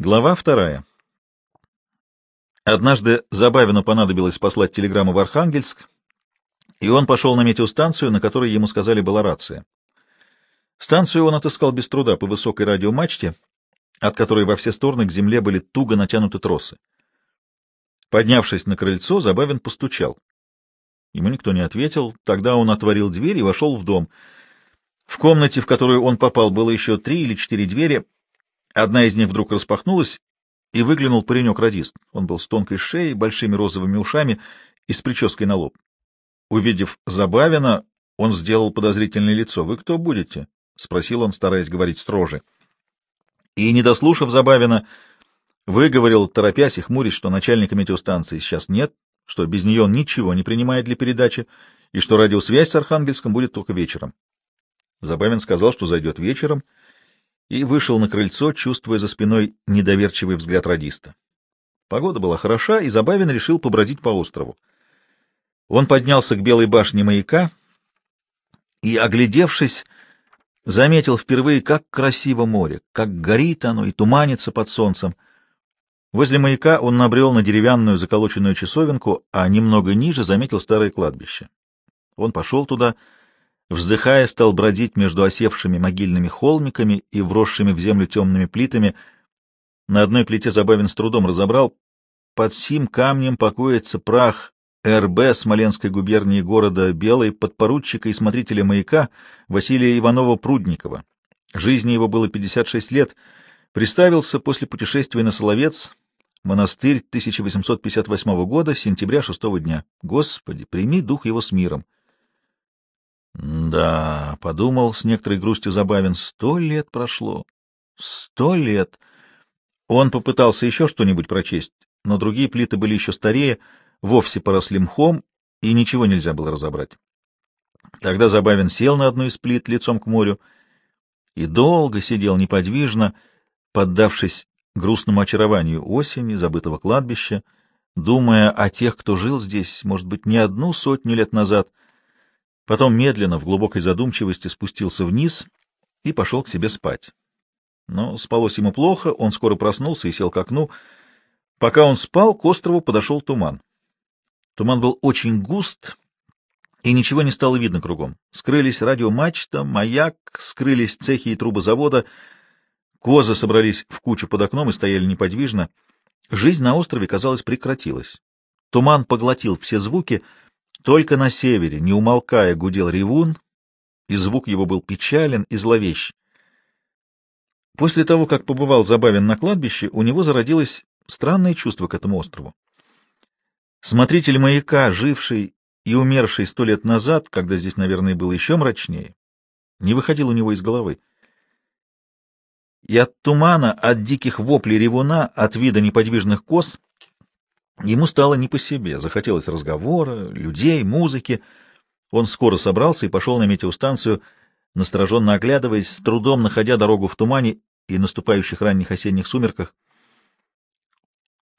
Глава вторая. Однажды Забавину понадобилось послать телеграмму в Архангельск, и он пошел на метеостанцию, на которой ему сказали была рация. Станцию он отыскал без труда по высокой радиомачте, от которой во все стороны к земле были туго натянуты тросы. Поднявшись на крыльцо, Забавин постучал. Ему никто не ответил, тогда он отворил дверь и вошел в дом. В комнате, в которую он попал, было еще три или четыре двери — Одна из них вдруг распахнулась, и выглянул паренек-радист. Он был с тонкой шеей, большими розовыми ушами и с прической на лоб. Увидев Забавина, он сделал подозрительное лицо. — Вы кто будете? — спросил он, стараясь говорить строже. И, не дослушав Забавина, выговорил, торопясь и хмурясь, что начальника метеостанции сейчас нет, что без нее он ничего не принимает для передачи, и что радиосвязь с Архангельском будет только вечером. Забавин сказал, что зайдет вечером — и вышел на крыльцо, чувствуя за спиной недоверчивый взгляд радиста. Погода была хороша, и Забавин решил побродить по острову. Он поднялся к белой башне маяка и, оглядевшись, заметил впервые, как красиво море, как горит оно и туманится под солнцем. Возле маяка он набрел на деревянную заколоченную часовенку, а немного ниже заметил старое кладбище. Он пошел туда, — Вздыхая, стал бродить между осевшими могильными холмиками и вросшими в землю темными плитами. На одной плите Забавин с трудом разобрал. Под сим камнем покоится прах РБ Смоленской губернии города Белой подпоручика и смотрителя маяка Василия Иванова-Прудникова. Жизни его было 56 лет. Приставился после путешествия на Соловец, монастырь 1858 года, сентября 6 дня. Господи, прими дух его с миром. Да, — подумал с некоторой грустью Забавин, — сто лет прошло. Сто лет. Он попытался еще что-нибудь прочесть, но другие плиты были еще старее, вовсе поросли мхом, и ничего нельзя было разобрать. Тогда Забавин сел на одну из плит лицом к морю и долго сидел неподвижно, поддавшись грустному очарованию осени, забытого кладбища, думая о тех, кто жил здесь, может быть, не одну сотню лет назад — Потом медленно, в глубокой задумчивости, спустился вниз и пошел к себе спать. Но спалось ему плохо, он скоро проснулся и сел к окну. Пока он спал, к острову подошел туман. Туман был очень густ, и ничего не стало видно кругом. Скрылись радиомачта, маяк, скрылись цехи и трубы завода. Козы собрались в кучу под окном и стояли неподвижно. Жизнь на острове, казалось, прекратилась. Туман поглотил все звуки — только на севере, не умолкая, гудел ревун, и звук его был печален и зловещ. После того, как побывал Забавин на кладбище, у него зародилось странное чувство к этому острову. Смотритель маяка, живший и умерший сто лет назад, когда здесь, наверное, было еще мрачнее, не выходил у него из головы. И от тумана, от диких воплей ревуна, от вида неподвижных коз Ему стало не по себе, захотелось разговора, людей, музыки. Он скоро собрался и пошел на метеостанцию, настороженно оглядываясь, с трудом находя дорогу в тумане и наступающих ранних осенних сумерках.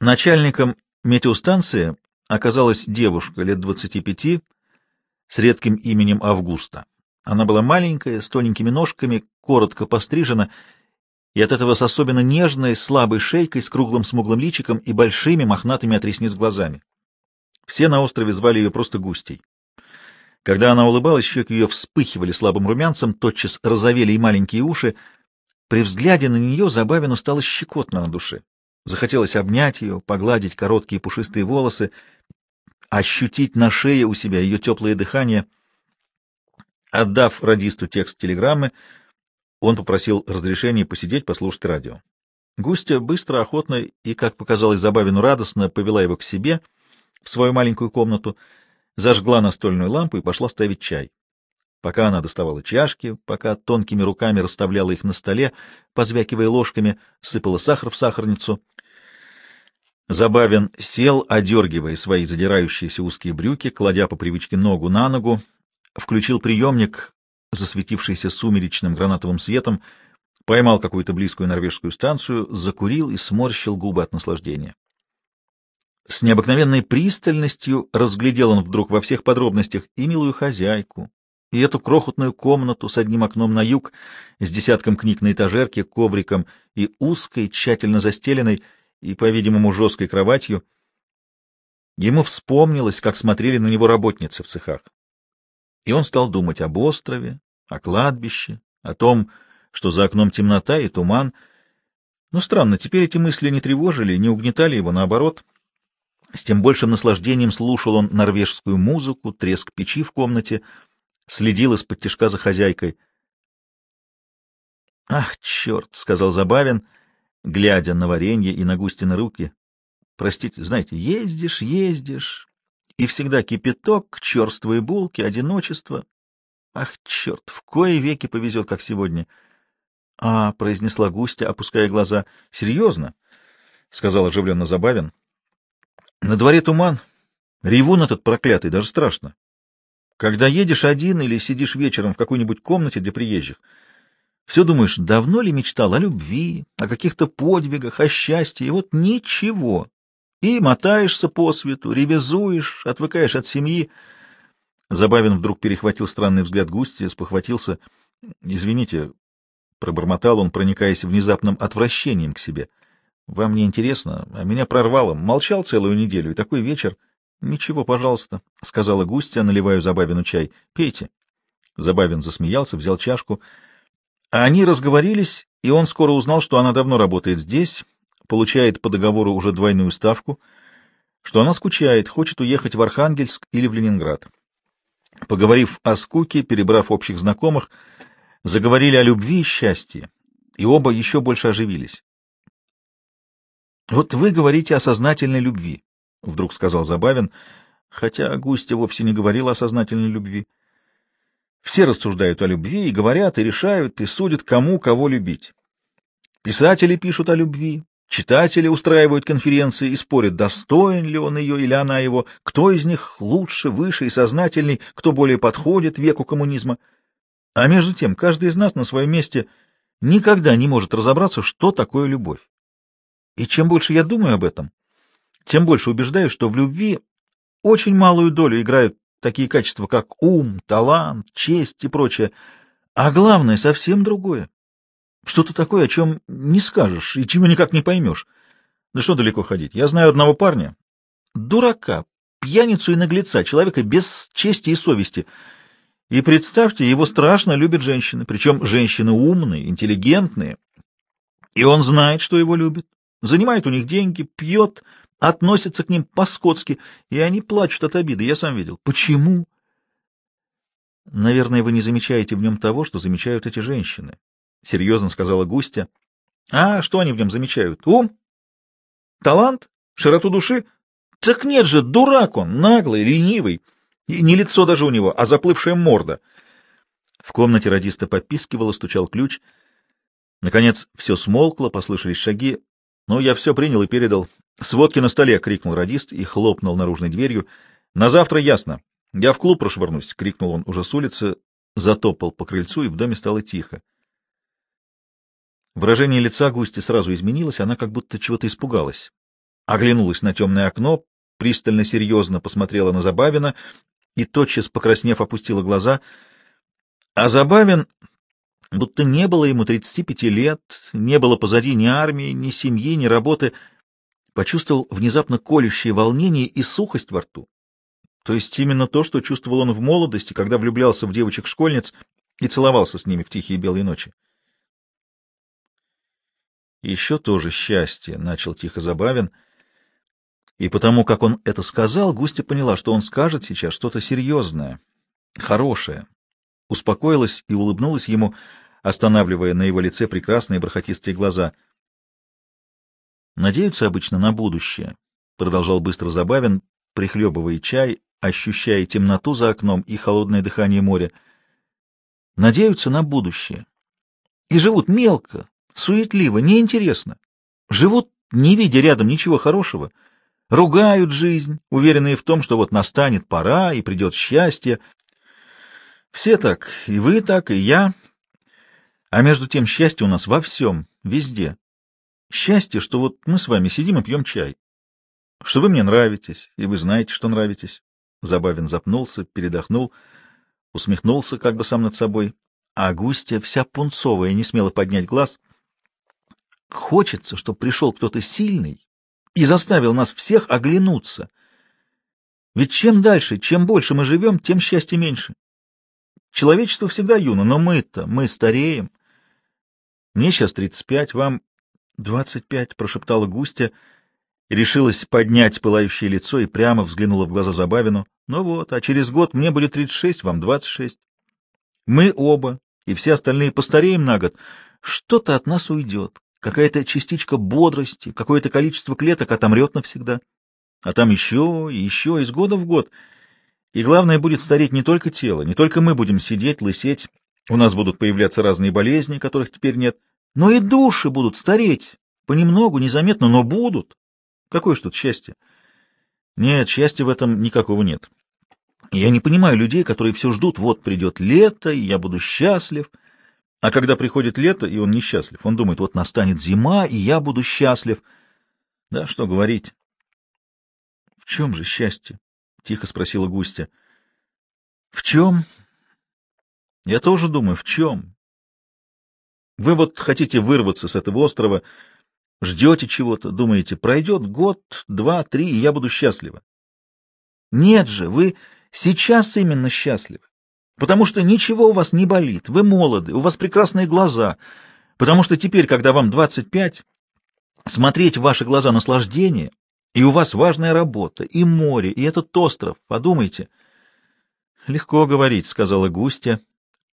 Начальником метеостанции оказалась девушка лет двадцати пяти с редким именем Августа. Она была маленькая, с тоненькими ножками, коротко пострижена и от этого с особенно нежной, слабой шейкой, с круглым смуглым личиком и большими мохнатыми от ресниц глазами. Все на острове звали ее просто Густей. Когда она улыбалась, щеки ее вспыхивали слабым румянцем, тотчас розовели и маленькие уши. При взгляде на нее Забавину стало щекотно на душе. Захотелось обнять ее, погладить короткие пушистые волосы, ощутить на шее у себя ее теплое дыхание. Отдав радисту текст телеграммы, он попросил разрешения посидеть, послушать радио. Густя быстро, охотно и, как показалось Забавину, радостно повела его к себе в свою маленькую комнату, зажгла настольную лампу и пошла ставить чай. Пока она доставала чашки, пока тонкими руками расставляла их на столе, позвякивая ложками, сыпала сахар в сахарницу. Забавин сел, одергивая свои задирающиеся узкие брюки, кладя по привычке ногу на ногу, включил приемник, засветившийся сумеречным гранатовым светом, поймал какую-то близкую норвежскую станцию, закурил и сморщил губы от наслаждения. С необыкновенной пристальностью разглядел он вдруг во всех подробностях и милую хозяйку, и эту крохотную комнату с одним окном на юг, с десятком книг на этажерке, ковриком и узкой, тщательно застеленной и, по-видимому, жесткой кроватью. Ему вспомнилось, как смотрели на него работницы в цехах. И он стал думать об острове, о кладбище, о том, что за окном темнота и туман. Но странно, теперь эти мысли не тревожили, не угнетали его, наоборот. С тем большим наслаждением слушал он норвежскую музыку, треск печи в комнате — следил из-под тишка за хозяйкой. «Ах, черт!» — сказал Забавин, глядя на варенье и на Густины руки. «Простите, знаете, ездишь, ездишь, и всегда кипяток, черствые булки, одиночество. Ах, черт, в кое веки повезет, как сегодня!» «А», — произнесла Густя, опуская глаза, — «серьезно?» — сказал оживленно Забавин. «На дворе туман. Ревун этот проклятый, даже страшно. Когда едешь один или сидишь вечером в какой-нибудь комнате для приезжих, все думаешь, давно ли мечтал о любви, о каких-то подвигах, о счастье, и вот ничего. И мотаешься по свету, ревизуешь, отвыкаешь от семьи. Забавин вдруг перехватил странный взгляд Густи, спохватился. «Извините», — пробормотал он, проникаясь внезапным отвращением к себе. «Вам не интересно, а меня прорвало. Молчал целую неделю, и такой вечер...» — Ничего, пожалуйста, — сказала Густя, наливаю Забавину чай. — Пейте. Забавин засмеялся, взял чашку. А они разговорились, и он скоро узнал, что она давно работает здесь, получает по договору уже двойную ставку, что она скучает, хочет уехать в Архангельск или в Ленинград. Поговорив о скуке, перебрав общих знакомых, заговорили о любви и счастье, и оба еще больше оживились. Вот вы говорите о сознательной любви. — вдруг сказал Забавин, хотя Густя вовсе не говорила о сознательной любви. Все рассуждают о любви и говорят, и решают, и судят, кому кого любить. Писатели пишут о любви, читатели устраивают конференции и спорят, достоин ли он ее или она его, кто из них лучше, выше и сознательней, кто более подходит веку коммунизма. А между тем, каждый из нас на своем месте никогда не может разобраться, что такое любовь. И чем больше я думаю об этом, тем больше убеждаюсь, что в любви очень малую долю играют такие качества, как ум, талант, честь и прочее, а главное — совсем другое. Что-то такое, о чем не скажешь и чего никак не поймешь. Да что далеко ходить. Я знаю одного парня, дурака, пьяницу и наглеца, человека без чести и совести. И представьте, его страшно любят женщины, причем женщины умные, интеллигентные. И он знает, что его любят, занимает у них деньги, пьет, относятся к ним по-скотски, и они плачут от обиды, я сам видел. Почему? Наверное, вы не замечаете в нем того, что замечают эти женщины, — серьезно сказала Густя. А что они в нем замечают? Ум? Талант? Широту души? Так нет же, дурак он, наглый, ленивый. И не лицо даже у него, а заплывшая морда. В комнате радиста попискивало, стучал ключ. Наконец все смолкло, послышались шаги. Ну, я все принял и передал. «Сводки на столе!» — крикнул радист и хлопнул наружной дверью. «На завтра ясно. Я в клуб прошвырнусь!» — крикнул он уже с улицы, затопал по крыльцу, и в доме стало тихо. Выражение лица Густи сразу изменилось, она как будто чего-то испугалась. Оглянулась на темное окно, пристально серьезно посмотрела на Забавина и, тотчас покраснев, опустила глаза. А Забавин, будто не было ему тридцати пяти лет, не было позади ни армии, ни семьи, ни работы — почувствовал внезапно колющее волнение и сухость во рту. То есть именно то, что чувствовал он в молодости, когда влюблялся в девочек-школьниц и целовался с ними в тихие белые ночи. Еще тоже счастье, — начал тихо Забавин, и потому, как он это сказал, Густя поняла, что он скажет сейчас что-то серьезное, хорошее. Успокоилась и улыбнулась ему, останавливая на его лице прекрасные бархатистые глаза — Надеются обычно на будущее, — продолжал быстро Забавин, прихлебывая чай, ощущая темноту за окном и холодное дыхание моря. Надеются на будущее. И живут мелко, суетливо, неинтересно. Живут, не видя рядом ничего хорошего, ругают жизнь, уверенные в том, что вот настанет пора и придет счастье. Все так, и вы так, и я. А между тем счастье у нас во всем, везде. Счастье, что вот мы с вами сидим и пьем чай. Что вы мне нравитесь, и вы знаете, что нравитесь. Забавин запнулся, передохнул. усмехнулся как бы сам над собой, а Густя вся пунцовая, не смела поднять глаз. Хочется, чтобы пришел кто-то сильный и заставил нас всех оглянуться. Ведь чем дальше, чем больше мы живем, тем счастья меньше. Человечество всегда юно, но мы-то, мы стареем. Мне сейчас тридцать пять, вам двадцать пять, прошептала Густя, решилась поднять пылающее лицо и прямо взглянула в глаза Забавину. Ну вот, а через год мне будет тридцать шесть, вам двадцать шесть. Мы оба и все остальные постареем на год. Что-то от нас уйдет, какая-то частичка бодрости, какое-то количество клеток отомрет навсегда. А там еще и еще, из года в год. И главное, будет стареть не только тело, не только мы будем сидеть, лысеть, у нас будут появляться разные болезни, которых теперь нет, но и души будут стареть, понемногу, незаметно, но будут. Какое ж тут счастье? Нет, счастья в этом никакого нет. Я не понимаю людей, которые все ждут, вот придет лето, и я буду счастлив. А когда приходит лето, и он несчастлив, он думает, вот настанет зима, и я буду счастлив. Да, что говорить. — В чем же счастье? — тихо спросила Густя. — В чем? — Я тоже думаю, в чем? Вы вот хотите вырваться с этого острова, ждете чего-то, думаете, пройдет год, два, три, и я буду счастлива. Нет же, вы сейчас именно счастливы, потому что ничего у вас не болит, вы молоды, у вас прекрасные глаза, потому что теперь, когда вам 25, смотреть в ваши глаза наслаждение, и у вас важная работа, и море, и этот остров, подумайте. — Легко говорить, — сказала Густя,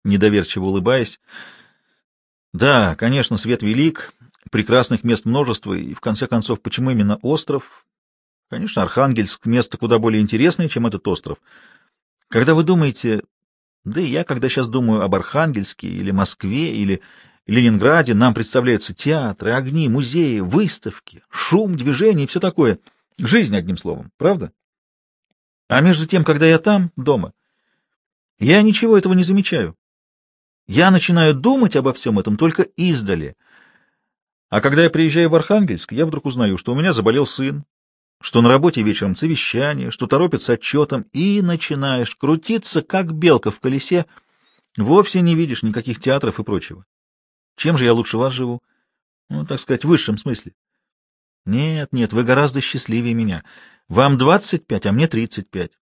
недоверчиво улыбаясь. — Да, конечно, свет велик, прекрасных мест множество, и, в конце концов, почему именно остров? Конечно, Архангельск — место куда более интересное, чем этот остров. Когда вы думаете, да и я, когда сейчас думаю об Архангельске или Москве или Ленинграде, нам представляются театры, огни, музеи, выставки, шум, движение и все такое. Жизнь, одним словом, правда? А между тем, когда я там, дома, я ничего этого не замечаю. Я начинаю думать обо всем этом только издали — а когда я приезжаю в Архангельск, я вдруг узнаю, что у меня заболел сын, что на работе вечером совещание, что торопят с отчетом, и начинаешь крутиться, как белка в колесе, вовсе не видишь никаких театров и прочего. Чем же я лучше вас живу? Ну, так сказать, в высшем смысле. Нет, нет, вы гораздо счастливее меня. Вам двадцать пять, а мне тридцать пять.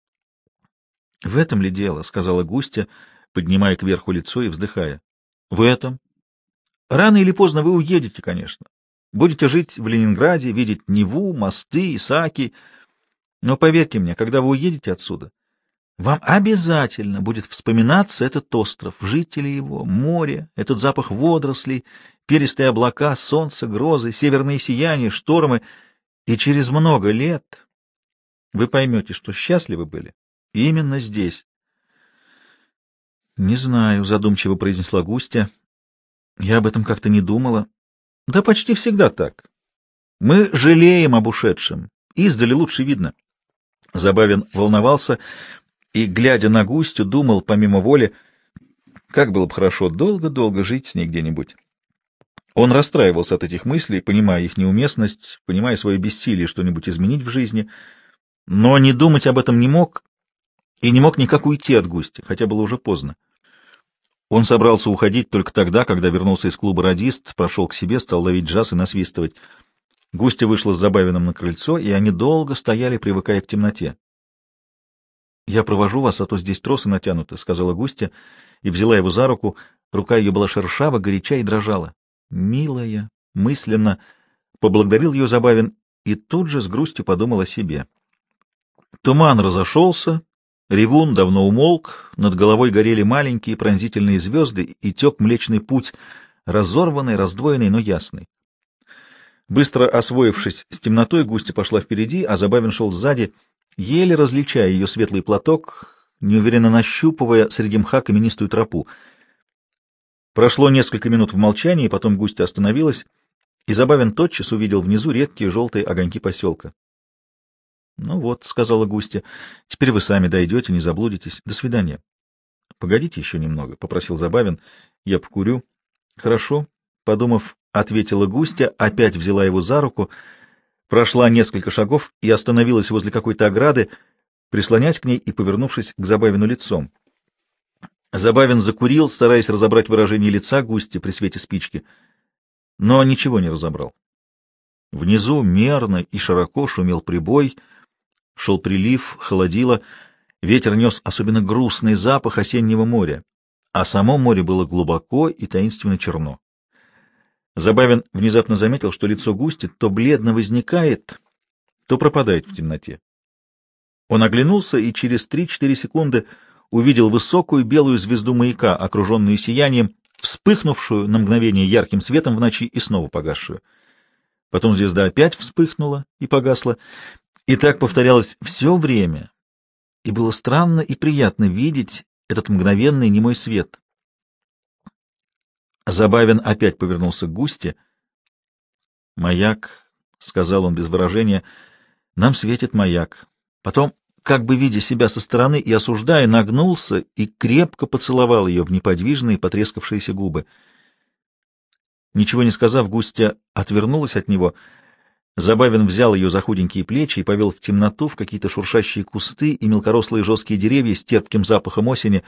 — В этом ли дело? — сказала Густя, поднимая кверху лицо и вздыхая. — В этом, Рано или поздно вы уедете, конечно. Будете жить в Ленинграде, видеть Неву, мосты, Исаки. Но поверьте мне, когда вы уедете отсюда, вам обязательно будет вспоминаться этот остров, жители его, море, этот запах водорослей, перистые облака, солнце, грозы, северные сияния, штормы. И через много лет вы поймете, что счастливы были именно здесь. — Не знаю, — задумчиво произнесла Густя. Я об этом как-то не думала. Да почти всегда так. Мы жалеем об ушедшем. Издали лучше видно. Забавин волновался и, глядя на Густю, думал, помимо воли, как было бы хорошо долго-долго жить с ней где-нибудь. Он расстраивался от этих мыслей, понимая их неуместность, понимая свое бессилие что-нибудь изменить в жизни, но не думать об этом не мог и не мог никак уйти от Густи, хотя было уже поздно. Он собрался уходить только тогда, когда вернулся из клуба радист, прошел к себе, стал ловить джаз и насвистывать. Густя вышла с Забавиным на крыльцо, и они долго стояли, привыкая к темноте. — Я провожу вас, а то здесь тросы натянуты, — сказала Густя, и взяла его за руку. Рука ее была шершава, горяча и дрожала. — Милая, мысленно поблагодарил ее Забавин и тут же с грустью подумал о себе. Туман разошелся, Ревун давно умолк, над головой горели маленькие пронзительные звезды, и тек Млечный Путь, разорванный, раздвоенный, но ясный. Быстро освоившись с темнотой, Густи пошла впереди, а Забавин шел сзади, еле различая ее светлый платок, неуверенно нащупывая среди мха каменистую тропу. Прошло несколько минут в молчании, потом Густи остановилась, и Забавин тотчас увидел внизу редкие желтые огоньки поселка. — Ну вот, — сказала Густя, — теперь вы сами дойдете, не заблудитесь. До свидания. — Погодите еще немного, — попросил Забавин. — Я покурю. — Хорошо, — подумав, ответила Густя, опять взяла его за руку, прошла несколько шагов и остановилась возле какой-то ограды, прислонясь к ней и повернувшись к Забавину лицом. Забавин закурил, стараясь разобрать выражение лица Густи при свете спички, но ничего не разобрал. Внизу мерно и широко шумел прибой, шел прилив, холодило, ветер нес особенно грустный запах осеннего моря, а само море было глубоко и таинственно черно. Забавин внезапно заметил, что лицо Густи то бледно возникает, то пропадает в темноте. Он оглянулся и через три-четыре секунды увидел высокую белую звезду маяка, окруженную сиянием, вспыхнувшую на мгновение ярким светом в ночи и снова погасшую. Потом звезда опять вспыхнула и погасла, и так повторялось все время, и было странно и приятно видеть этот мгновенный немой свет. Забавин опять повернулся к Густе. «Маяк», — сказал он без выражения, — «нам светит маяк». Потом, как бы видя себя со стороны и осуждая, нагнулся и крепко поцеловал ее в неподвижные потрескавшиеся губы. Ничего не сказав, Густя отвернулась от него. Забавин взял ее за худенькие плечи и повел в темноту, в какие-то шуршащие кусты и мелкорослые жесткие деревья с терпким запахом осени,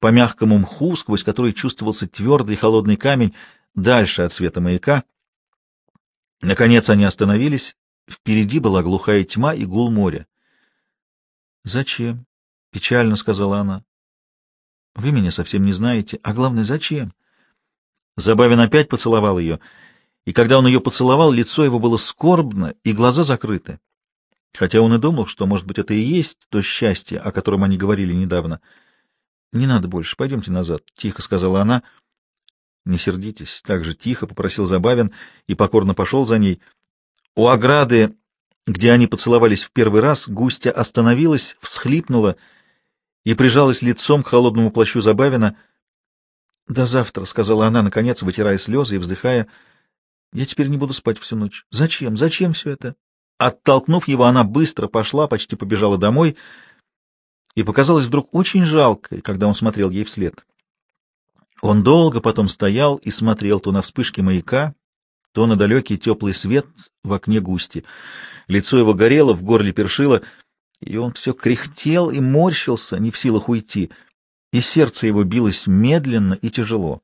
по мягкому мху, сквозь который чувствовался твердый холодный камень, дальше от света маяка. Наконец они остановились. Впереди была глухая тьма и гул моря. «Зачем?» — печально сказала она. «Вы меня совсем не знаете. А главное, зачем?» Забавин опять поцеловал ее, и когда он ее поцеловал, лицо его было скорбно и глаза закрыты. Хотя он и думал, что, может быть, это и есть то счастье, о котором они говорили недавно. «Не надо больше, пойдемте назад», — тихо сказала она. «Не сердитесь», — так же тихо попросил Забавин и покорно пошел за ней. У ограды где они поцеловались в первый раз, Густя остановилась, всхлипнула и прижалась лицом к холодному плащу Забавина. — До завтра, — сказала она, наконец, вытирая слезы и вздыхая. — Я теперь не буду спать всю ночь. Зачем? Зачем все это? Оттолкнув его, она быстро пошла, почти побежала домой и показалась вдруг очень жалкой, когда он смотрел ей вслед. Он долго потом стоял и смотрел то на вспышки маяка, то на далекий теплый свет в окне густи. Лицо его горело, в горле першило, и он все кряхтел и морщился, не в силах уйти, и сердце его билось медленно и тяжело.